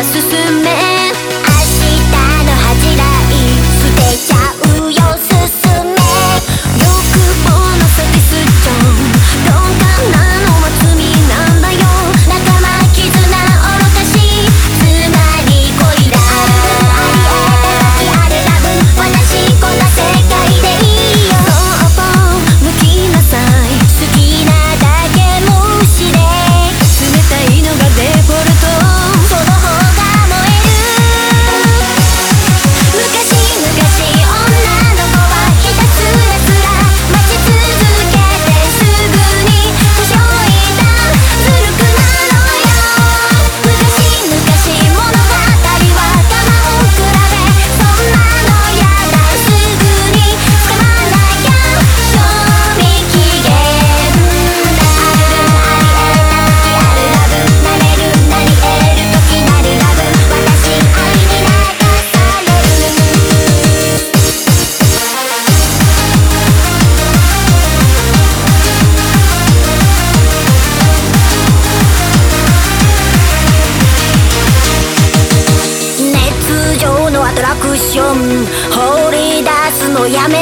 Вас voy a.